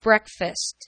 breakfast.